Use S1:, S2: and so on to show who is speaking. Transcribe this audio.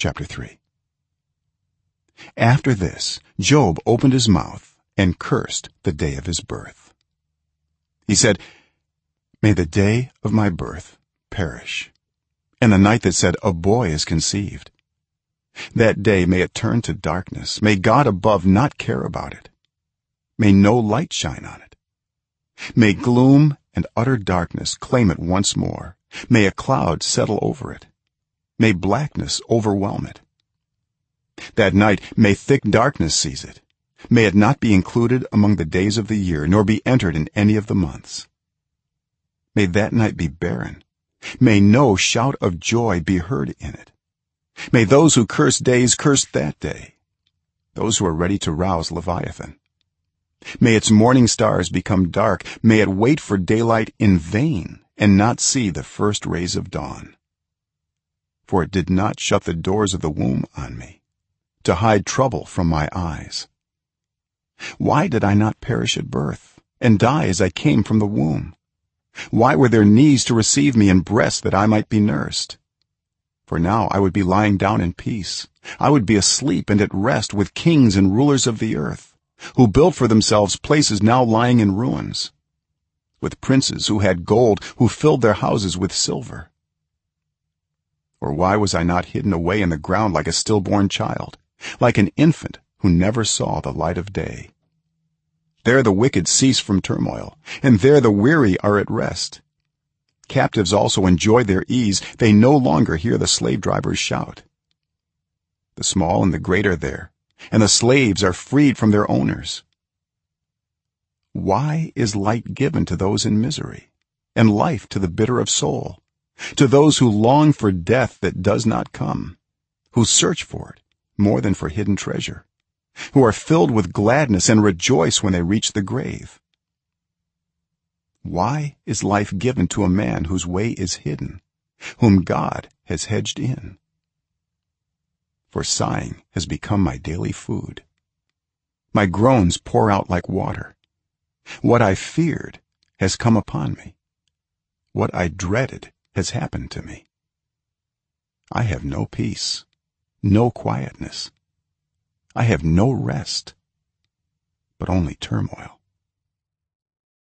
S1: chapter 3 after this job opened his mouth and cursed the day of his birth. He said may the day of my birth perish and the night that said a boy is conceived that day may it turn to darkness. May god above not care about it. May no light shine on it. May gloom and utter darkness claim it once more. May a cloud settle over it may blackness overwhelm it. That night may thick darkness seize it. May it not be included among the days of the year nor be entered in any of the months. May that night be barren. May no shout of joy be heard in it. May those who curse days curse that day. Those who are ready to rouse leviathan. May its morning stars become dark. May it wait for daylight in vain and not see the first rays of dawn for it did not shut the doors of the womb on me to hide trouble from my eyes. Why did i not perish at birth and die as i came from the womb? Why were there knees to receive me and breasts that i might be nursed? For now i would be lying down in peace. I would be asleep and at rest with kings and rulers of the earth who built for themselves places now lying in ruins with princes who had gold who filled their houses with silver or why was i not hidden away in the ground like a stillborn child like an infant who never saw the light of day? There the wicked cease from turmoil and there the weary are at rest. Captives also enjoy their ease. They no longer hear the slave drivers shout. The small and the great are there and the slaves are freed from their owners. Why is light given to those in misery and life to the bitter of soul to those who long for death that does not come who search for it more than for hidden treasure who are filled with gladness and rejoice when they reach the grave. Why is life given to a man whose way is hidden whom god has hedged in? For sighing has become my daily food. My groans pour out like water. What i feared has come upon me. What i dreaded has happened to me. I have no peace no quietness. I have no rest but only turmoil